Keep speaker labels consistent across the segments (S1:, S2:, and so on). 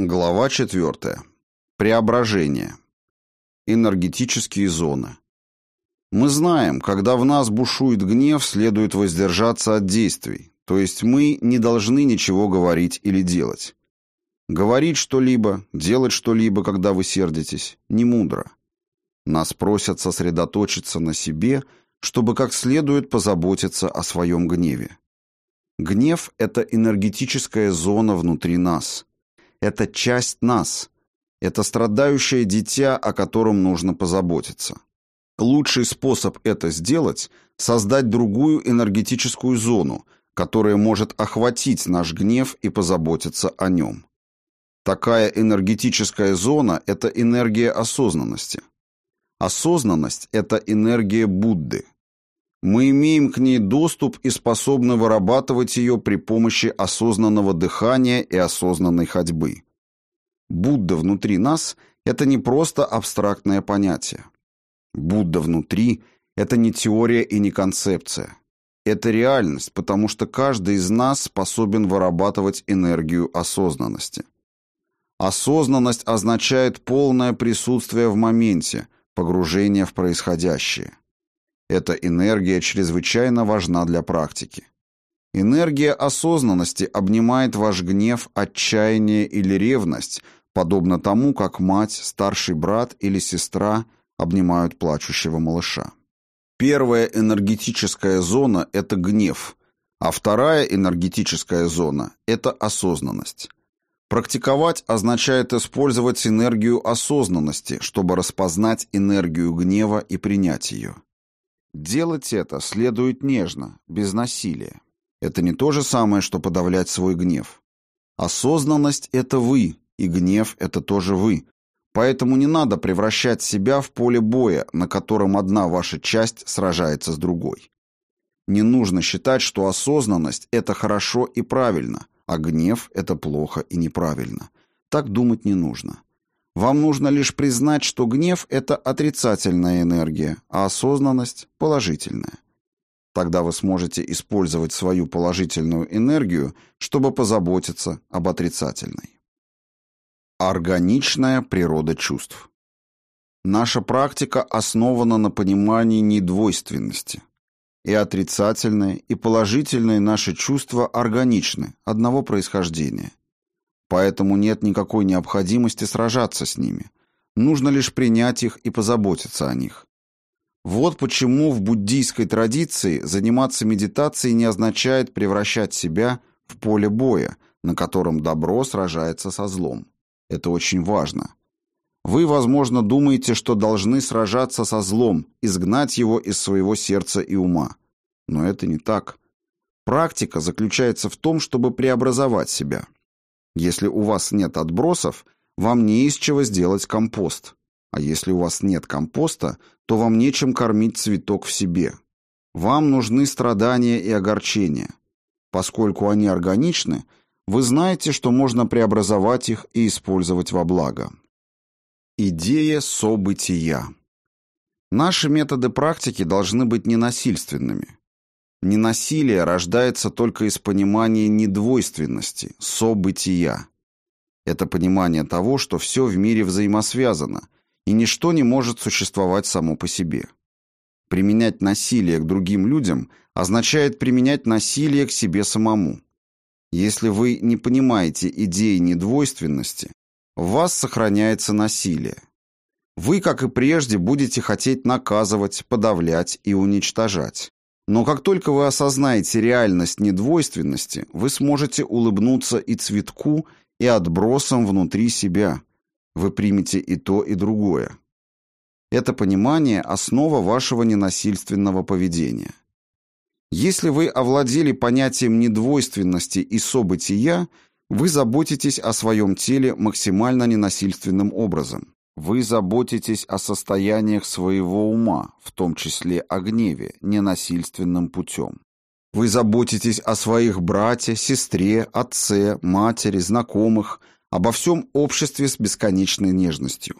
S1: Глава 4. Преображение. Энергетические зоны. Мы знаем, когда в нас бушует гнев, следует воздержаться от действий, то есть мы не должны ничего говорить или делать. Говорить что-либо, делать что-либо, когда вы сердитесь, не мудро. Нас просят сосредоточиться на себе, чтобы как следует позаботиться о своем гневе. Гнев – это энергетическая зона внутри нас – это часть нас. Это страдающее дитя, о котором нужно позаботиться. Лучший способ это сделать – создать другую энергетическую зону, которая может охватить наш гнев и позаботиться о нем. Такая энергетическая зона – это энергия осознанности. Осознанность – это энергия Будды. Мы имеем к ней доступ и способны вырабатывать ее при помощи осознанного дыхания и осознанной ходьбы. Будда внутри нас – это не просто абстрактное понятие. Будда внутри – это не теория и не концепция. Это реальность, потому что каждый из нас способен вырабатывать энергию осознанности. Осознанность означает полное присутствие в моменте, погружение в происходящее. Эта энергия чрезвычайно важна для практики. Энергия осознанности обнимает ваш гнев, отчаяние или ревность, подобно тому, как мать, старший брат или сестра обнимают плачущего малыша. Первая энергетическая зона – это гнев, а вторая энергетическая зона – это осознанность. Практиковать означает использовать энергию осознанности, чтобы распознать энергию гнева и принять ее. Делать это следует нежно, без насилия. Это не то же самое, что подавлять свой гнев. Осознанность – это вы, и гнев – это тоже вы. Поэтому не надо превращать себя в поле боя, на котором одна ваша часть сражается с другой. Не нужно считать, что осознанность – это хорошо и правильно, а гнев – это плохо и неправильно. Так думать не нужно. Вам нужно лишь признать, что гнев – это отрицательная энергия, а осознанность – положительная. Тогда вы сможете использовать свою положительную энергию, чтобы позаботиться об отрицательной. Органичная природа чувств. Наша практика основана на понимании недвойственности. И отрицательные, и положительные наши чувства органичны, одного происхождения. Поэтому нет никакой необходимости сражаться с ними. Нужно лишь принять их и позаботиться о них. Вот почему в буддийской традиции заниматься медитацией не означает превращать себя в поле боя, на котором добро сражается со злом. Это очень важно. Вы, возможно, думаете, что должны сражаться со злом, изгнать его из своего сердца и ума. Но это не так. Практика заключается в том, чтобы преобразовать себя. Если у вас нет отбросов, вам не из чего сделать компост. А если у вас нет компоста, то вам нечем кормить цветок в себе. Вам нужны страдания и огорчения. Поскольку они органичны, вы знаете, что можно преобразовать их и использовать во благо. Идея события. Наши методы практики должны быть ненасильственными. Ненасилие рождается только из понимания недвойственности, события. Это понимание того, что все в мире взаимосвязано, и ничто не может существовать само по себе. Применять насилие к другим людям означает применять насилие к себе самому. Если вы не понимаете идеи недвойственности, в вас сохраняется насилие. Вы, как и прежде, будете хотеть наказывать, подавлять и уничтожать. Но как только вы осознаете реальность недвойственности, вы сможете улыбнуться и цветку, и отбросам внутри себя. Вы примете и то, и другое. Это понимание – основа вашего ненасильственного поведения. Если вы овладели понятием недвойственности и события, вы заботитесь о своем теле максимально ненасильственным образом. Вы заботитесь о состояниях своего ума, в том числе о гневе, ненасильственным путем. Вы заботитесь о своих брате, сестре, отце, матери, знакомых, обо всем обществе с бесконечной нежностью.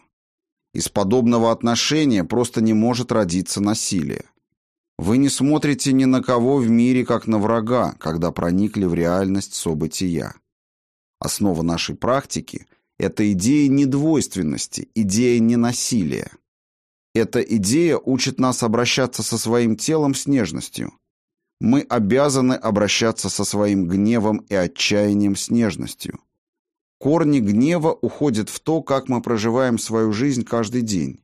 S1: Из подобного отношения просто не может родиться насилие. Вы не смотрите ни на кого в мире, как на врага, когда проникли в реальность события. Основа нашей практики – Это идея недвойственности, идея ненасилия. Эта идея учит нас обращаться со своим телом с нежностью. Мы обязаны обращаться со своим гневом и отчаянием с нежностью. Корни гнева уходят в то, как мы проживаем свою жизнь каждый день.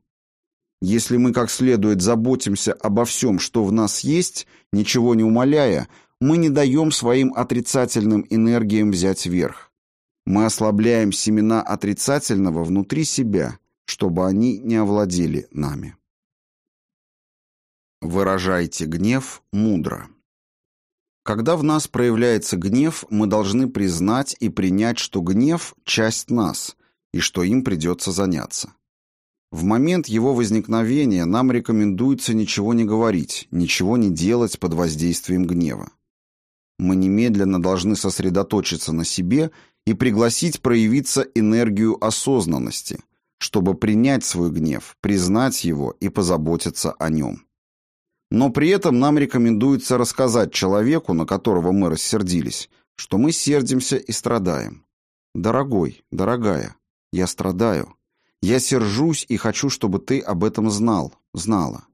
S1: Если мы как следует заботимся обо всем, что в нас есть, ничего не умаляя, мы не даем своим отрицательным энергиям взять верх. Мы ослабляем семена отрицательного внутри себя, чтобы они не овладели нами. Выражайте гнев мудро. Когда в нас проявляется гнев, мы должны признать и принять, что гнев – часть нас, и что им придется заняться. В момент его возникновения нам рекомендуется ничего не говорить, ничего не делать под воздействием гнева. Мы немедленно должны сосредоточиться на себе и пригласить проявиться энергию осознанности, чтобы принять свой гнев, признать его и позаботиться о нем. Но при этом нам рекомендуется рассказать человеку, на которого мы рассердились, что мы сердимся и страдаем. Дорогой, дорогая, я страдаю. Я сержусь и хочу, чтобы ты об этом знал, знала.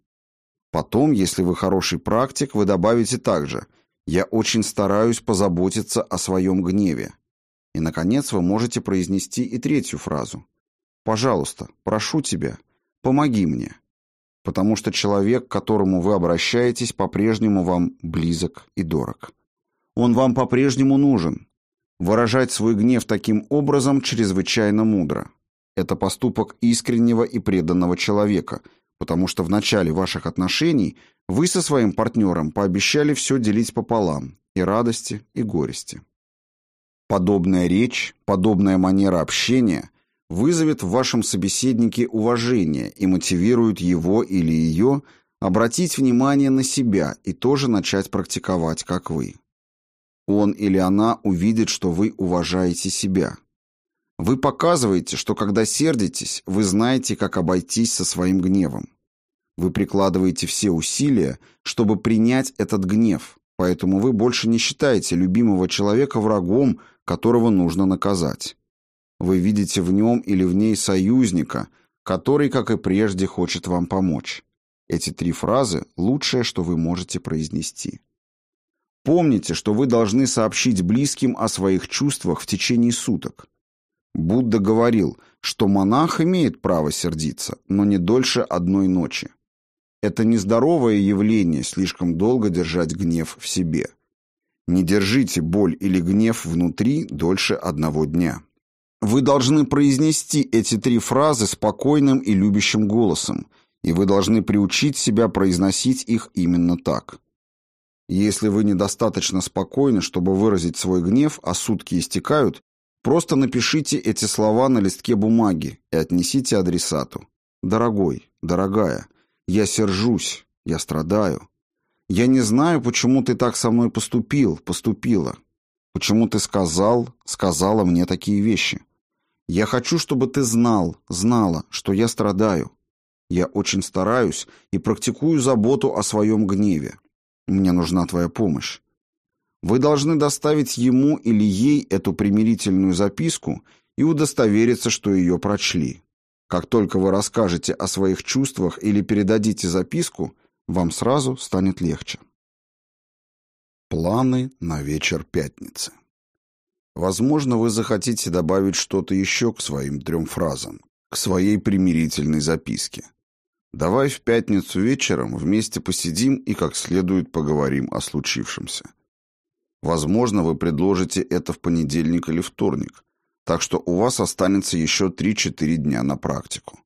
S1: Потом, если вы хороший практик, вы добавите также «Я очень стараюсь позаботиться о своем гневе». И, наконец, вы можете произнести и третью фразу. «Пожалуйста, прошу тебя, помоги мне потому что человек, к которому вы обращаетесь, по-прежнему вам близок и дорог. Он вам по-прежнему нужен. Выражать свой гнев таким образом чрезвычайно мудро. Это поступок искреннего и преданного человека, потому что в начале ваших отношений вы со своим партнером пообещали все делить пополам, и радости, и горести. Подобная речь, подобная манера общения – вызовет в вашем собеседнике уважение и мотивирует его или ее обратить внимание на себя и тоже начать практиковать, как вы. Он или она увидит, что вы уважаете себя. Вы показываете, что когда сердитесь, вы знаете, как обойтись со своим гневом. Вы прикладываете все усилия, чтобы принять этот гнев, поэтому вы больше не считаете любимого человека врагом, которого нужно наказать. Вы видите в нем или в ней союзника, который, как и прежде, хочет вам помочь. Эти три фразы – лучшее, что вы можете произнести. Помните, что вы должны сообщить близким о своих чувствах в течение суток. Будда говорил, что монах имеет право сердиться, но не дольше одной ночи. Это нездоровое явление слишком долго держать гнев в себе. Не держите боль или гнев внутри дольше одного дня. Вы должны произнести эти три фразы спокойным и любящим голосом, и вы должны приучить себя произносить их именно так. Если вы недостаточно спокойны, чтобы выразить свой гнев, а сутки истекают, просто напишите эти слова на листке бумаги и отнесите адресату. «Дорогой, дорогая, я сержусь, я страдаю. Я не знаю, почему ты так со мной поступил, поступила. Почему ты сказал, сказала мне такие вещи. Я хочу, чтобы ты знал, знала, что я страдаю. Я очень стараюсь и практикую заботу о своем гневе. Мне нужна твоя помощь. Вы должны доставить ему или ей эту примирительную записку и удостовериться, что ее прочли. Как только вы расскажете о своих чувствах или передадите записку, вам сразу станет легче. Планы на вечер пятницы. Возможно, вы захотите добавить что-то еще к своим трем фразам, к своей примирительной записке. Давай в пятницу вечером вместе посидим и как следует поговорим о случившемся. Возможно, вы предложите это в понедельник или вторник, так что у вас останется еще 3-4 дня на практику.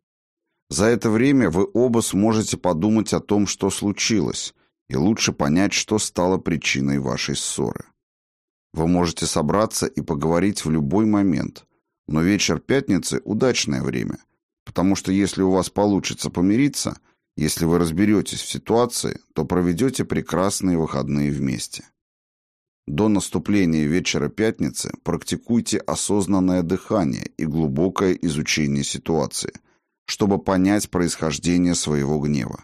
S1: За это время вы оба сможете подумать о том, что случилось, и лучше понять, что стало причиной вашей ссоры. Вы можете собраться и поговорить в любой момент, но вечер пятницы – удачное время, потому что если у вас получится помириться, если вы разберетесь в ситуации, то проведете прекрасные выходные вместе. До наступления вечера пятницы практикуйте осознанное дыхание и глубокое изучение ситуации, чтобы понять происхождение своего гнева.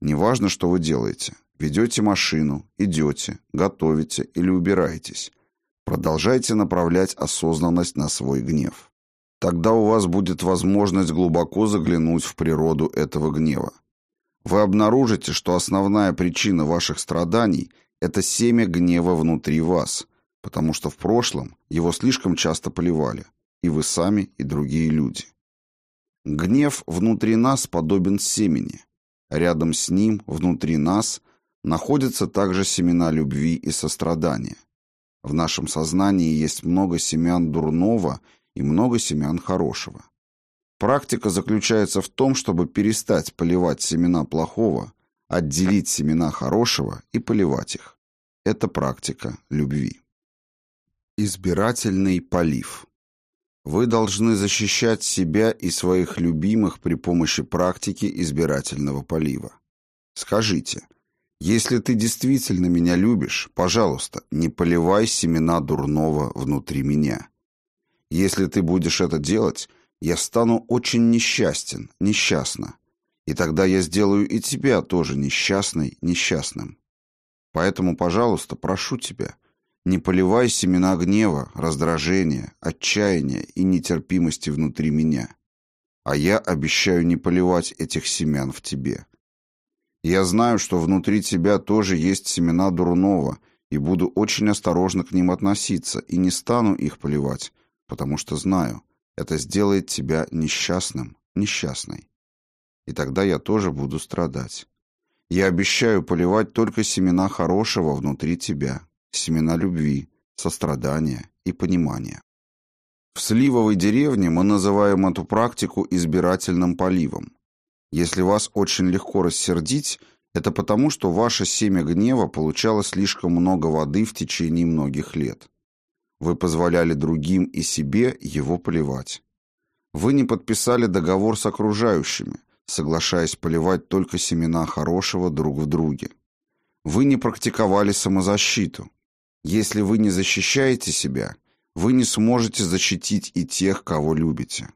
S1: Неважно, что вы делаете Ведете машину, идете, готовите или убираетесь. Продолжайте направлять осознанность на свой гнев. Тогда у вас будет возможность глубоко заглянуть в природу этого гнева. Вы обнаружите, что основная причина ваших страданий – это семя гнева внутри вас, потому что в прошлом его слишком часто поливали, и вы сами, и другие люди. Гнев внутри нас подобен семени. Рядом с ним, внутри нас, находятся также семена любви и сострадания. В нашем сознании есть много семян дурного и много семян хорошего. Практика заключается в том, чтобы перестать поливать семена плохого, отделить семена хорошего и поливать их. Это практика любви. Избирательный полив. Вы должны защищать себя и своих любимых при помощи практики избирательного полива. Скажите, если ты действительно меня любишь, пожалуйста, не поливай семена дурного внутри меня. Если ты будешь это делать, я стану очень несчастен, несчастна. И тогда я сделаю и тебя тоже несчастной, несчастным. Поэтому, пожалуйста, прошу тебя, не поливай семена гнева, раздражения, отчаяния и нетерпимости внутри меня. А я обещаю не поливать этих семян в тебе. Я знаю, что внутри тебя тоже есть семена дурного, и буду очень осторожно к ним относиться, и не стану их поливать, потому что знаю, это сделает тебя несчастным, несчастной. И тогда я тоже буду страдать. Я обещаю поливать только семена хорошего внутри тебя, семена любви, сострадания и понимания. В сливовой деревне мы называем эту практику избирательным поливом. Если вас очень легко рассердить, это потому, что ваше семя гнева получало слишком много воды в течение многих лет. Вы позволяли другим и себе его поливать. Вы не подписали договор с окружающими, соглашаясь поливать только семена хорошего друг в друге. Вы не практиковали самозащиту. Если вы не защищаете себя, вы не сможете защитить и тех, кого любите.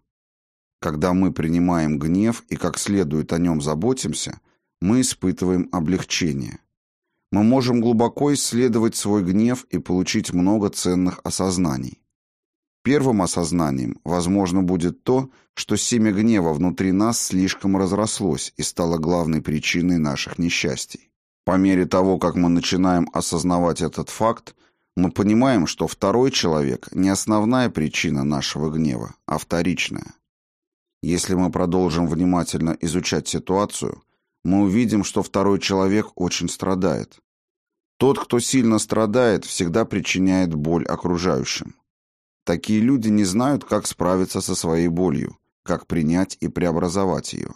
S1: Когда мы принимаем гнев и как следует о нем заботимся, мы испытываем облегчение. Мы можем глубоко исследовать свой гнев и получить много ценных осознаний. Первым осознанием, возможно, будет то, что семя гнева внутри нас слишком разрослось и стало главной причиной наших несчастий. По мере того, как мы начинаем осознавать этот факт, мы понимаем, что второй человек не основная причина нашего гнева, а вторичная. Если мы продолжим внимательно изучать ситуацию, мы увидим, что второй человек очень страдает. Тот, кто сильно страдает, всегда причиняет боль окружающим. Такие люди не знают, как справиться со своей болью, как принять и преобразовать ее.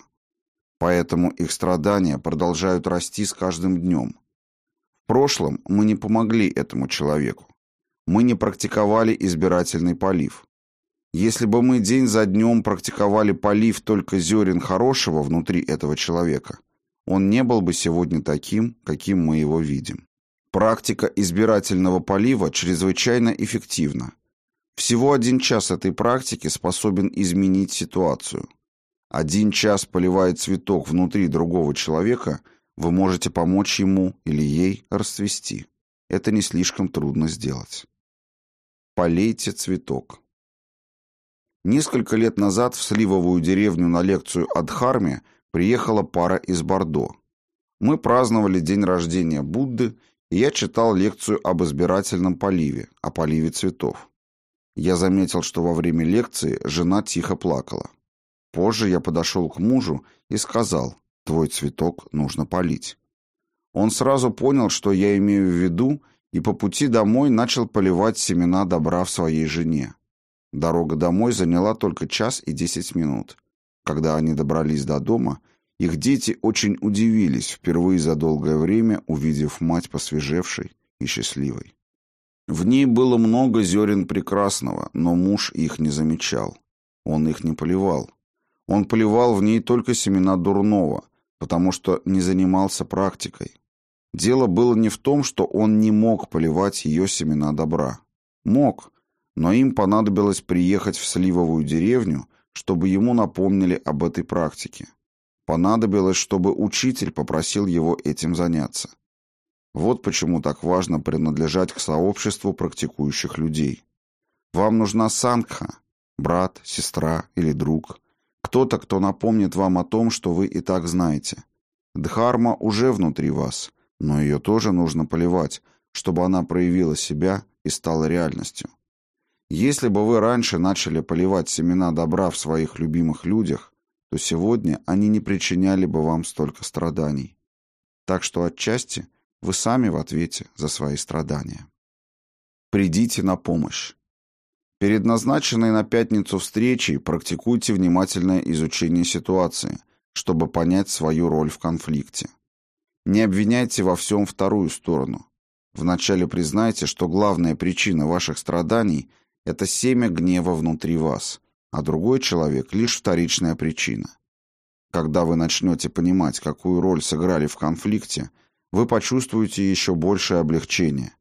S1: Поэтому их страдания продолжают расти с каждым днем. В прошлом мы не помогли этому человеку. Мы не практиковали избирательный полив. Если бы мы день за днем практиковали полив только зерен хорошего внутри этого человека, он не был бы сегодня таким, каким мы его видим. Практика избирательного полива чрезвычайно эффективна. Всего один час этой практики способен изменить ситуацию. Один час поливая цветок внутри другого человека, вы можете помочь ему или ей расцвести. Это не слишком трудно сделать. Полейте цветок. Несколько лет назад в Сливовую деревню на лекцию о Дхарме приехала пара из Бордо. Мы праздновали день рождения Будды, и я читал лекцию об избирательном поливе, о поливе цветов. Я заметил, что во время лекции жена тихо плакала. Позже я подошел к мужу и сказал, «Твой цветок нужно полить». Он сразу понял, что я имею в виду, и по пути домой начал поливать семена добра в своей жене. Дорога домой заняла только час и десять минут. Когда они добрались до дома, их дети очень удивились, впервые за долгое время увидев мать посвежевшей и счастливой. В ней было много зерен прекрасного, но муж их не замечал. Он их не поливал. Он поливал в ней только семена дурного, потому что не занимался практикой. Дело было не в том, что он не мог поливать ее семена добра. Мог, но им понадобилось приехать в Сливовую деревню, чтобы ему напомнили об этой практике. Понадобилось, чтобы учитель попросил его этим заняться. Вот почему так важно принадлежать к сообществу практикующих людей. Вам нужна сангха, брат, сестра или друг. Кто-то, кто напомнит вам о том, что вы и так знаете. Дхарма уже внутри вас, но ее тоже нужно поливать, чтобы она проявила себя и стала реальностью. Если бы вы раньше начали поливать семена добра в своих любимых людях, то сегодня они не причиняли бы вам столько страданий. Так что отчасти вы сами в ответе за свои страдания. Придите на помощь. Перед назначенной на пятницу встречей практикуйте внимательное изучение ситуации, чтобы понять свою роль в конфликте. Не обвиняйте во всем вторую сторону. Вначале признайте, что главная причина ваших страданий – это семя гнева внутри вас, а другой человек – лишь вторичная причина. Когда вы начнете понимать, какую роль сыграли в конфликте, вы почувствуете еще большее облегчение.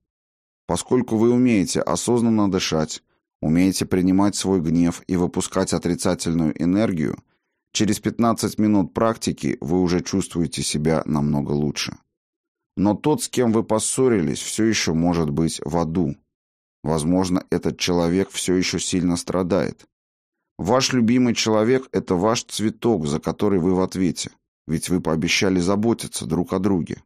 S1: Поскольку вы умеете осознанно дышать, умеете принимать свой гнев и выпускать отрицательную энергию, через 15 минут практики вы уже чувствуете себя намного лучше. Но тот, с кем вы поссорились, все еще может быть в аду. Возможно, этот человек все еще сильно страдает. Ваш любимый человек – это ваш цветок, за который вы в ответе, ведь вы пообещали заботиться друг о друге.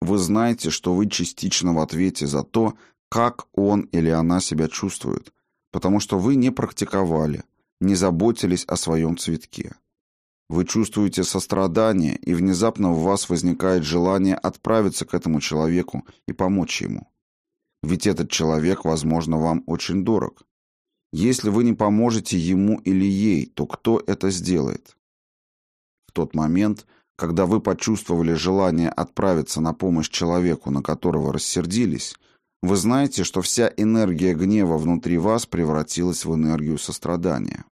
S1: Вы знаете, что вы частично в ответе за то, как он или она себя чувствует, потому что вы не практиковали, не заботились о своем цветке. Вы чувствуете сострадание, и внезапно в вас возникает желание отправиться к этому человеку и помочь ему. Ведь этот человек, возможно, вам очень дорог. Если вы не поможете ему или ей, то кто это сделает? В тот момент, когда вы почувствовали желание отправиться на помощь человеку, на которого рассердились, вы знаете, что вся энергия гнева внутри вас превратилась в энергию сострадания.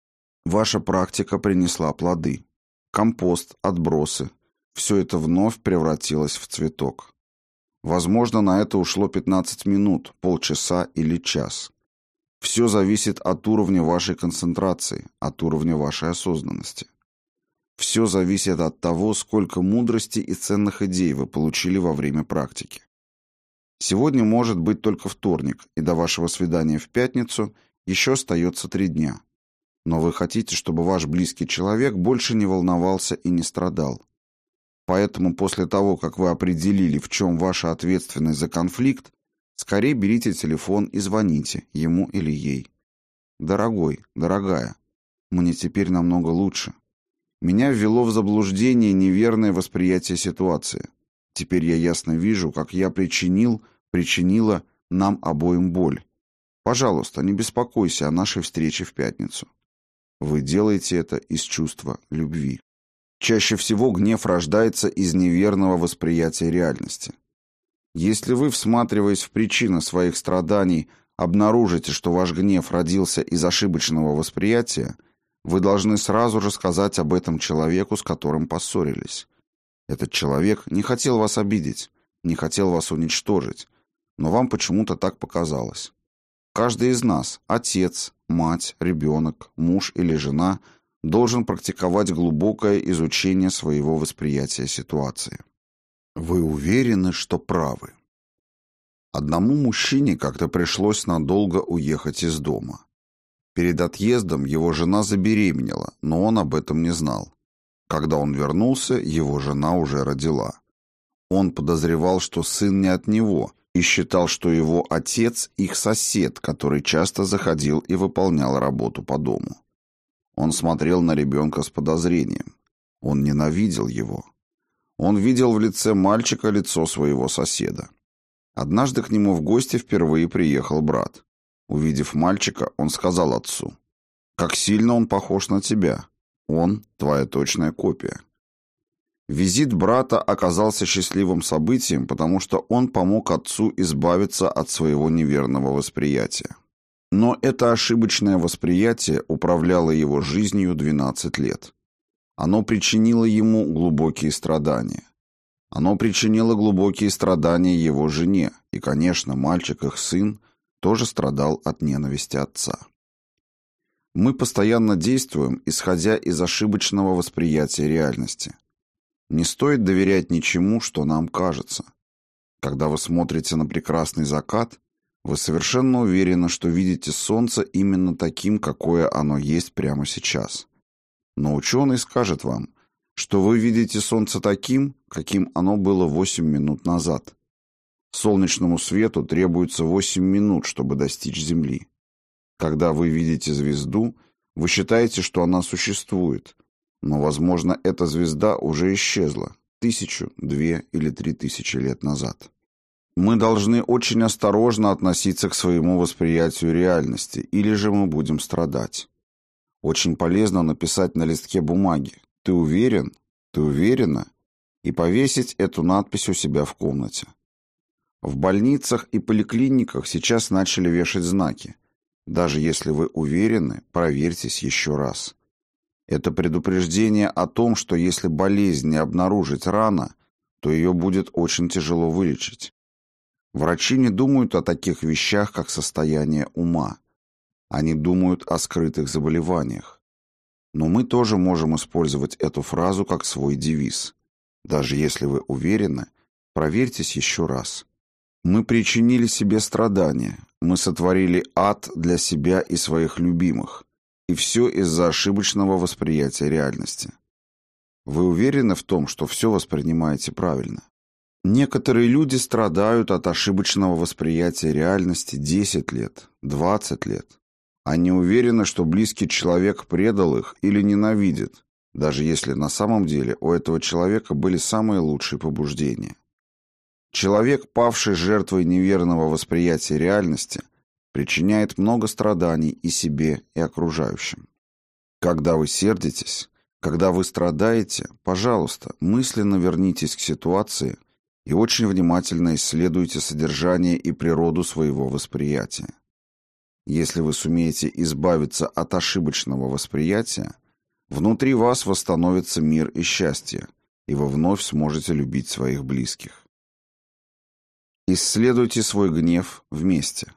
S1: Ваша практика принесла плоды. Компост, отбросы. Все это вновь превратилось в цветок. Возможно, на это ушло 15 минут, полчаса или час. Все зависит от уровня вашей концентрации, от уровня вашей осознанности. Все зависит от того, сколько мудрости и ценных идей вы получили во время практики. Сегодня может быть только вторник, и до вашего свидания в пятницу еще остается три дня. Но вы хотите, чтобы ваш близкий человек больше не волновался и не страдал. Поэтому после того, как вы определили, в чем ваша ответственность за конфликт, скорее берите телефон и звоните ему или ей. «Дорогой, дорогая, мне теперь намного лучше. Меня ввело в заблуждение неверное восприятие ситуации. Теперь я ясно вижу, как я причинил, причинила нам обоим боль. Пожалуйста, не беспокойся о нашей встрече в пятницу. Вы делаете это из чувства любви. Чаще всего гнев рождается из неверного восприятия реальности. Если вы, всматриваясь в причины своих страданий, обнаружите, что ваш гнев родился из ошибочного восприятия, вы должны сразу же сказать об этом человеку, с которым поссорились. Этот человек не хотел вас обидеть, не хотел вас уничтожить, но вам почему-то так показалось. Каждый из нас, отец, мать, ребенок, муж или жена, должен практиковать глубокое изучение своего восприятия ситуации. Вы уверены, что правы? Одному мужчине как-то пришлось надолго уехать из дома. Перед отъездом его жена забеременела, но он об этом не знал. Когда он вернулся, его жена уже родила. Он подозревал, что сын не от него, и считал, что его отец – их сосед, который часто заходил и выполнял работу по дому. Он смотрел на ребенка с подозрением. Он ненавидел его. Он видел в лице мальчика лицо своего соседа. Однажды к нему в гости впервые приехал брат. Увидев мальчика, он сказал отцу, «Как сильно он похож на тебя. Он – твоя точная копия. Визит брата оказался счастливым событием, потому что он помог отцу избавиться от своего неверного восприятия. Но это ошибочное восприятие управляло его жизнью 12 лет. Оно причинило ему глубокие страдания. Оно причинило глубокие страдания его жене, и, конечно, мальчик, их сын, тоже страдал от ненависти отца. Мы постоянно действуем, исходя из ошибочного восприятия реальности. Не стоит доверять ничему, что нам кажется. Когда вы смотрите на прекрасный закат, Вы совершенно уверены, что видите Солнце именно таким, какое оно есть прямо сейчас. Но ученый скажет вам, что вы видите Солнце таким, каким оно было 8 минут назад. Солнечному свету требуется 8 минут, чтобы достичь Земли. Когда вы видите звезду, вы считаете, что она существует, но, возможно, эта звезда уже исчезла тысячу, две или три тысячи лет назад. Мы должны очень осторожно относиться к своему восприятию реальности, или же мы будем страдать. Очень полезно написать на листке бумаги «Ты уверен? Ты уверена?» и повесить эту надпись у себя в комнате. В больницах и поликлиниках сейчас начали вешать знаки. Даже если вы уверены, проверьтесь еще раз. Это предупреждение о том, что если болезнь не обнаружить рано, то ее будет очень тяжело вылечить. Врачи не думают о таких вещах, как состояние ума. Они думают о скрытых заболеваниях. Но мы тоже можем использовать эту фразу как свой девиз. Даже если вы уверены, проверьтесь еще раз. Мы причинили себе страдания, мы сотворили ад для себя и своих любимых. И все из-за ошибочного восприятия реальности. Вы уверены в том, что все воспринимаете правильно? Некоторые люди страдают от ошибочного восприятия реальности 10 лет, 20 лет. Они уверены, что близкий человек предал их или ненавидит, даже если на самом деле у этого человека были самые лучшие побуждения. Человек, павший жертвой неверного восприятия реальности, причиняет много страданий и себе, и окружающим. Когда вы сердитесь, когда вы страдаете, пожалуйста, мысленно вернитесь к ситуации – и очень внимательно исследуйте содержание и природу своего восприятия. Если вы сумеете избавиться от ошибочного восприятия, внутри вас восстановится мир и счастье, и вы вновь сможете любить своих близких. Исследуйте свой гнев вместе.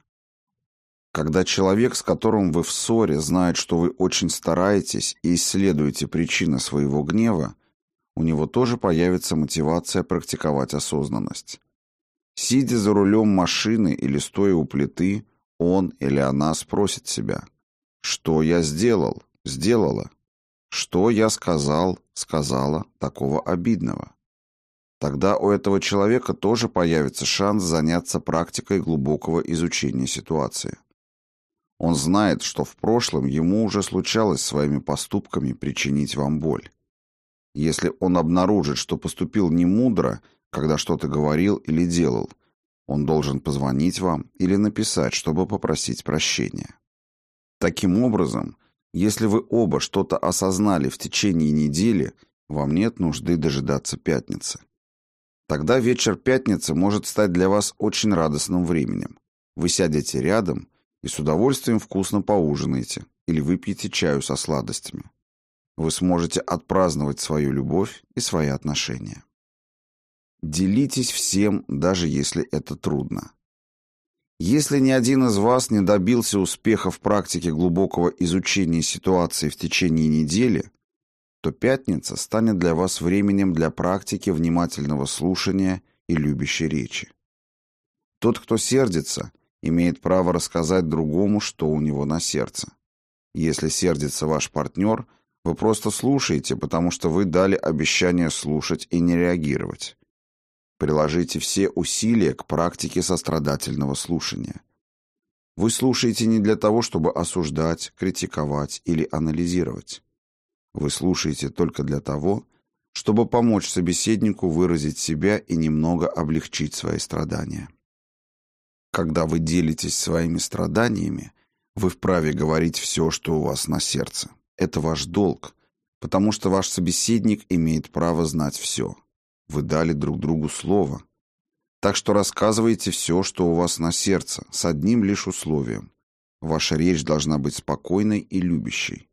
S1: Когда человек, с которым вы в ссоре, знает, что вы очень стараетесь и исследуете причины своего гнева, у него тоже появится мотивация практиковать осознанность. Сидя за рулем машины или стоя у плиты, он или она спросит себя, что я сделал, сделала, что я сказал, сказала такого обидного. Тогда у этого человека тоже появится шанс заняться практикой глубокого изучения ситуации. Он знает, что в прошлом ему уже случалось своими поступками причинить вам боль. Если он обнаружит, что поступил не мудро, когда что-то говорил или делал, он должен позвонить вам или написать, чтобы попросить прощения. Таким образом, если вы оба что-то осознали в течение недели, вам нет нужды дожидаться пятницы. Тогда вечер пятницы может стать для вас очень радостным временем. Вы сядете рядом и с удовольствием вкусно поужинаете или выпьете чаю со сладостями вы сможете отпраздновать свою любовь и свои отношения. Делитесь всем, даже если это трудно. Если ни один из вас не добился успеха в практике глубокого изучения ситуации в течение недели, то пятница станет для вас временем для практики внимательного слушания и любящей речи. Тот, кто сердится, имеет право рассказать другому, что у него на сердце. Если сердится ваш партнер – вы просто слушаете, потому что вы дали обещание слушать и не реагировать. Приложите все усилия к практике сострадательного слушания. Вы слушаете не для того, чтобы осуждать, критиковать или анализировать. Вы слушаете только для того, чтобы помочь собеседнику выразить себя и немного облегчить свои страдания. Когда вы делитесь своими страданиями, вы вправе говорить все, что у вас на сердце. Это ваш долг, потому что ваш собеседник имеет право знать все. Вы дали друг другу слово. Так что рассказывайте все, что у вас на сердце, с одним лишь условием. Ваша речь должна быть спокойной и любящей.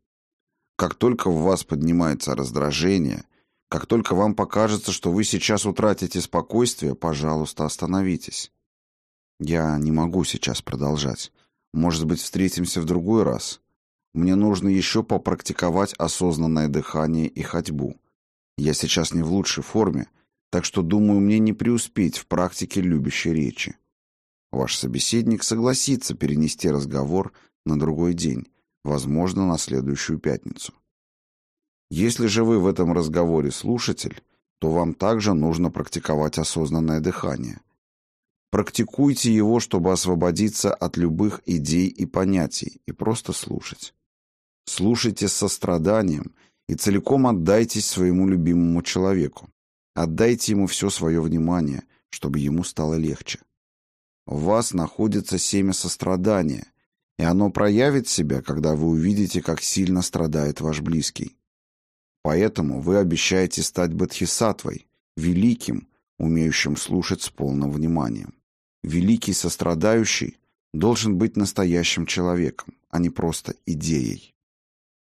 S1: Как только в вас поднимается раздражение, как только вам покажется, что вы сейчас утратите спокойствие, пожалуйста, остановитесь. Я не могу сейчас продолжать. Может быть, встретимся в другой раз. Мне нужно еще попрактиковать осознанное дыхание и ходьбу. Я сейчас не в лучшей форме, так что, думаю, мне не преуспеть в практике любящей речи. Ваш собеседник согласится перенести разговор на другой день, возможно, на следующую пятницу. Если же вы в этом разговоре слушатель, то вам также нужно практиковать осознанное дыхание. Практикуйте его, чтобы освободиться от любых идей и понятий и просто слушать. Слушайте с состраданием и целиком отдайтесь своему любимому человеку. Отдайте ему все свое внимание, чтобы ему стало легче. В вас находится семя сострадания, и оно проявит себя, когда вы увидите, как сильно страдает ваш близкий. Поэтому вы обещаете стать бодхисаттвой, великим, умеющим слушать с полным вниманием. Великий сострадающий должен быть настоящим человеком, а не просто идеей.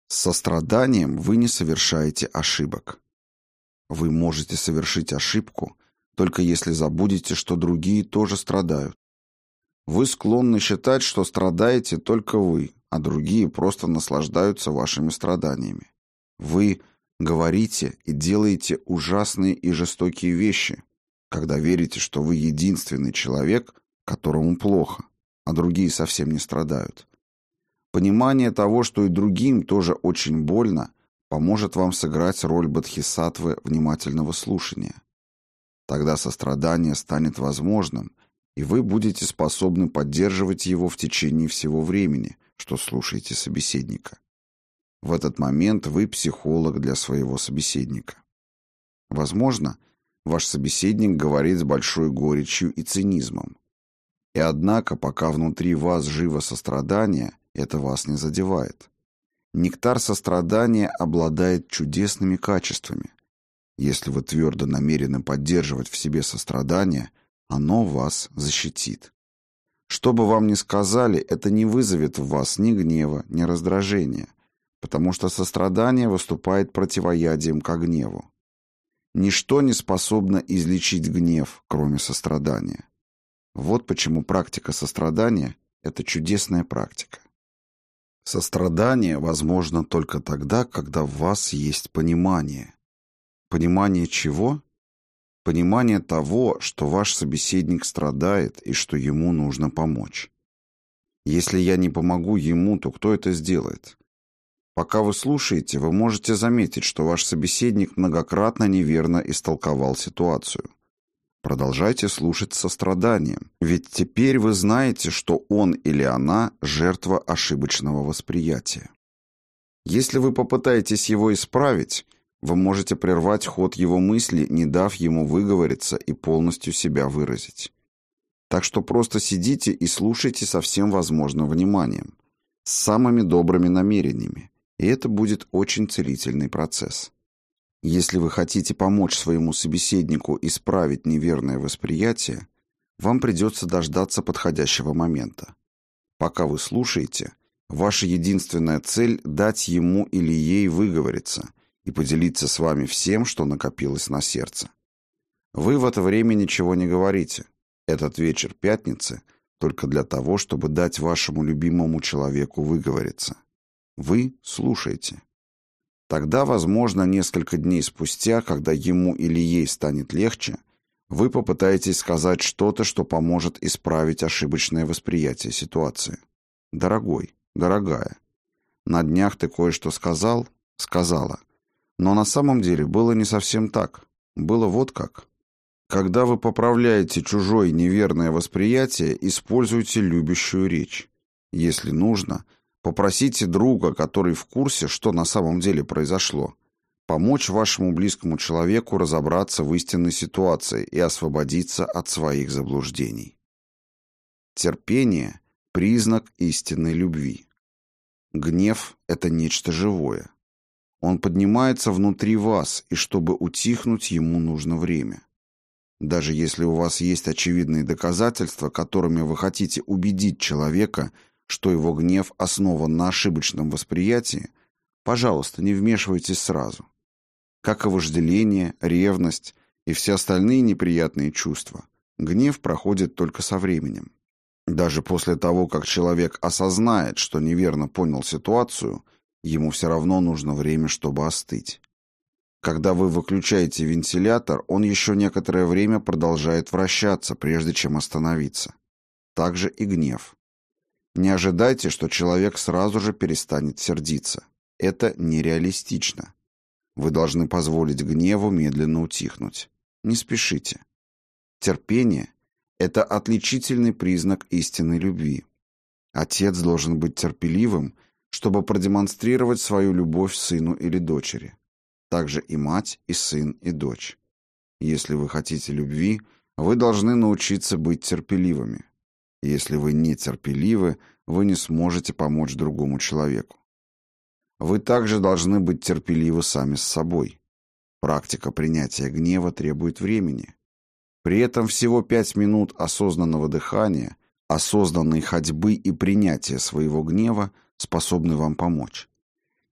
S1: С состраданием вы не совершаете ошибок. Вы можете совершить ошибку, только если забудете, что другие тоже страдают. Вы склонны считать, что страдаете только вы, а другие просто наслаждаются вашими страданиями. Вы говорите и делаете ужасные и жестокие вещи, когда верите, что вы единственный человек, которому плохо, а другие совсем не страдают. Понимание того, что и другим тоже очень больно, поможет вам сыграть роль бодхисаттвы внимательного слушания. Тогда сострадание станет возможным – и вы будете способны поддерживать его в течение всего времени, что слушаете собеседника. В этот момент вы психолог для своего собеседника. Возможно, ваш собеседник говорит с большой горечью и цинизмом. И однако, пока внутри вас живо сострадание, это вас не задевает. Нектар сострадания обладает чудесными качествами. Если вы твердо намерены поддерживать в себе сострадание, оно вас защитит. Что бы вам ни сказали, это не вызовет в вас ни гнева, ни раздражения, потому что сострадание выступает противоядием к гневу. Ничто не способно излечить гнев, кроме сострадания. Вот почему практика сострадания – это чудесная практика. Сострадание возможно только тогда, когда в вас есть понимание. Понимание чего? Понимание того, что ваш собеседник страдает и что ему нужно помочь. Если я не помогу ему, то кто это сделает? Пока вы слушаете, вы можете заметить, что ваш собеседник многократно неверно истолковал ситуацию. Продолжайте слушать с состраданием, ведь теперь вы знаете, что он или она – жертва ошибочного восприятия. Если вы попытаетесь его исправить – вы можете прервать ход его мысли, не дав ему выговориться и полностью себя выразить. Так что просто сидите и слушайте со всем возможным вниманием, с самыми добрыми намерениями, и это будет очень целительный процесс. Если вы хотите помочь своему собеседнику исправить неверное восприятие, вам придется дождаться подходящего момента. Пока вы слушаете, ваша единственная цель – дать ему или ей выговориться – и поделиться с вами всем, что накопилось на сердце. Вы в это время ничего не говорите. Этот вечер пятницы только для того, чтобы дать вашему любимому человеку выговориться. Вы слушаете. Тогда, возможно, несколько дней спустя, когда ему или ей станет легче, вы попытаетесь сказать что-то, что поможет исправить ошибочное восприятие ситуации. Дорогой, дорогая, на днях ты кое-что сказал, сказала. Но на самом деле было не совсем так. Было вот как. Когда вы поправляете чужое неверное восприятие, используйте любящую речь. Если нужно, попросите друга, который в курсе, что на самом деле произошло, помочь вашему близкому человеку разобраться в истинной ситуации и освободиться от своих заблуждений. Терпение – признак истинной любви. Гнев – это нечто живое. Он поднимается внутри вас, и чтобы утихнуть, ему нужно время. Даже если у вас есть очевидные доказательства, которыми вы хотите убедить человека, что его гнев основан на ошибочном восприятии, пожалуйста, не вмешивайтесь сразу. Как и вожделение, ревность и все остальные неприятные чувства, гнев проходит только со временем. Даже после того, как человек осознает, что неверно понял ситуацию – Ему все равно нужно время, чтобы остыть. Когда вы выключаете вентилятор, он еще некоторое время продолжает вращаться, прежде чем остановиться. также и гнев. Не ожидайте, что человек сразу же перестанет сердиться. Это нереалистично. Вы должны позволить гневу медленно утихнуть. Не спешите. Терпение – это отличительный признак истинной любви. Отец должен быть терпеливым, чтобы продемонстрировать свою любовь сыну или дочери. Также и мать, и сын, и дочь. Если вы хотите любви, вы должны научиться быть терпеливыми. Если вы не терпеливы, вы не сможете помочь другому человеку. Вы также должны быть терпеливы сами с собой. Практика принятия гнева требует времени. При этом всего пять минут осознанного дыхания, осознанной ходьбы и принятия своего гнева способны вам помочь.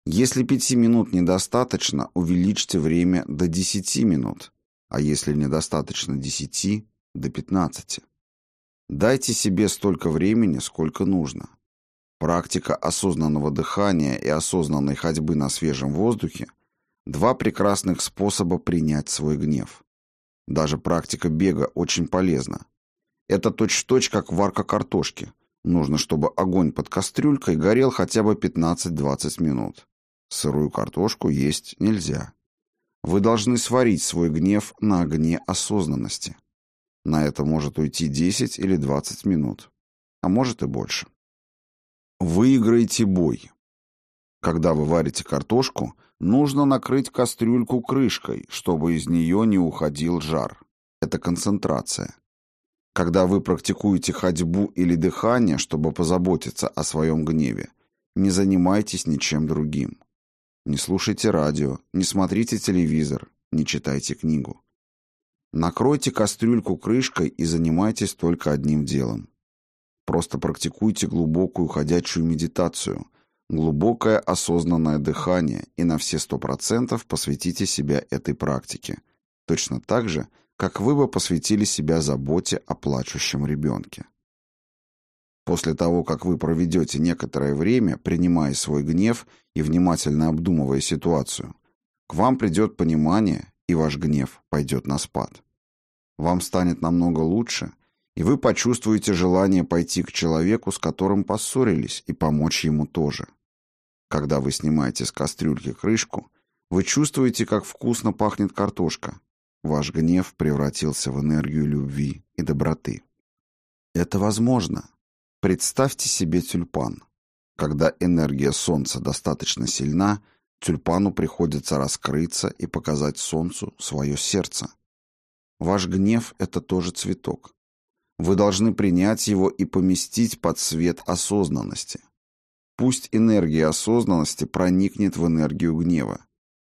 S1: Если пяти минут недостаточно, увеличьте время до десяти минут, а если недостаточно десяти, до пятнадцати. Дайте себе столько времени, сколько нужно. Практика осознанного дыхания и осознанной ходьбы на свежем воздухе – два прекрасных способа принять свой гнев. Даже практика бега очень полезна. Это точь-в-точь, -точь, как варка картошки. Нужно, чтобы огонь под кастрюлькой горел хотя бы 15-20 минут. Сырую картошку есть нельзя. Вы должны сварить свой гнев на огне осознанности. На это может уйти 10 или 20 минут, а может и больше. Выиграйте бой. Когда вы варите картошку, нужно накрыть кастрюльку крышкой, чтобы из нее не уходил жар. Это концентрация. Когда вы практикуете ходьбу или дыхание, чтобы позаботиться о своем гневе, не занимайтесь ничем другим. Не слушайте радио, не смотрите телевизор, не читайте книгу. Накройте кастрюльку крышкой и занимайтесь только одним делом. Просто практикуйте глубокую ходячую медитацию, глубокое осознанное дыхание и на все сто процентов посвятите себя этой практике. Точно так же, как вы бы посвятили себя заботе о плачущем ребенке. После того, как вы проведете некоторое время, принимая свой гнев и внимательно обдумывая ситуацию, к вам придет понимание, и ваш гнев пойдет на спад. Вам станет намного лучше, и вы почувствуете желание пойти к человеку, с которым поссорились, и помочь ему тоже. Когда вы снимаете с кастрюльки крышку, вы чувствуете, как вкусно пахнет картошка. Ваш гнев превратился в энергию любви и доброты. Это возможно. Представьте себе тюльпан. Когда энергия солнца достаточно сильна, тюльпану приходится раскрыться и показать солнцу свое сердце. Ваш гнев – это тоже цветок. Вы должны принять его и поместить под свет осознанности. Пусть энергия осознанности проникнет в энергию гнева.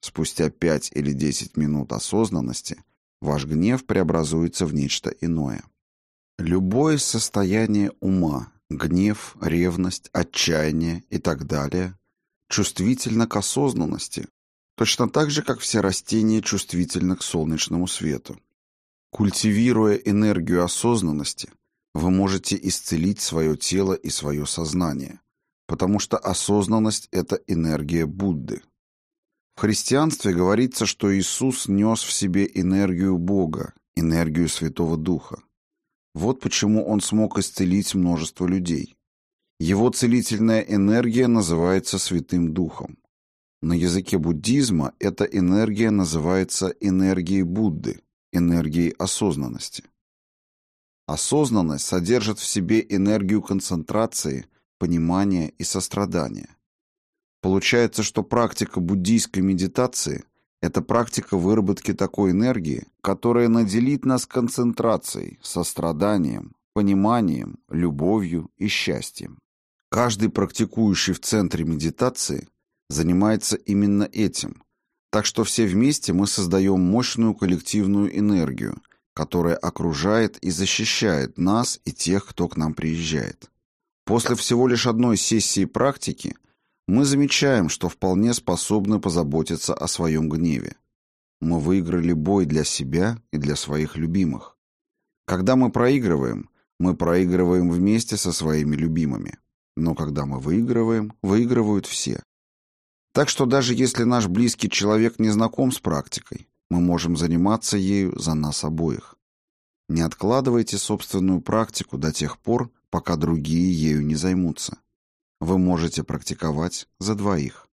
S1: Спустя 5 или 10 минут осознанности ваш гнев преобразуется в нечто иное. Любое состояние ума, гнев, ревность, отчаяние и так далее чувствительно к осознанности, точно так же, как все растения чувствительны к солнечному свету. Культивируя энергию осознанности, вы можете исцелить свое тело и свое сознание, потому что осознанность – это энергия Будды. В христианстве говорится, что Иисус нес в себе энергию Бога, энергию Святого Духа. Вот почему он смог исцелить множество людей. Его целительная энергия называется Святым Духом. На языке буддизма эта энергия называется энергией Будды – энергией осознанности. Осознанность содержит в себе энергию концентрации, понимания и сострадания. Получается, что практика буддийской медитации – это практика выработки такой энергии, которая наделит нас концентрацией, состраданием, пониманием, любовью и счастьем. Каждый практикующий в центре медитации занимается именно этим, так что все вместе мы создаем мощную коллективную энергию, которая окружает и защищает нас и тех, кто к нам приезжает. После всего лишь одной сессии практики мы замечаем, что вполне способны позаботиться о своем гневе. Мы выиграли бой для себя и для своих любимых. Когда мы проигрываем, мы проигрываем вместе со своими любимыми. Но когда мы выигрываем, выигрывают все. Так что даже если наш близкий человек не знаком с практикой, мы можем заниматься ею за нас обоих. Не откладывайте собственную практику до тех пор, пока другие ею не займутся. Вы можете практиковать за двоих.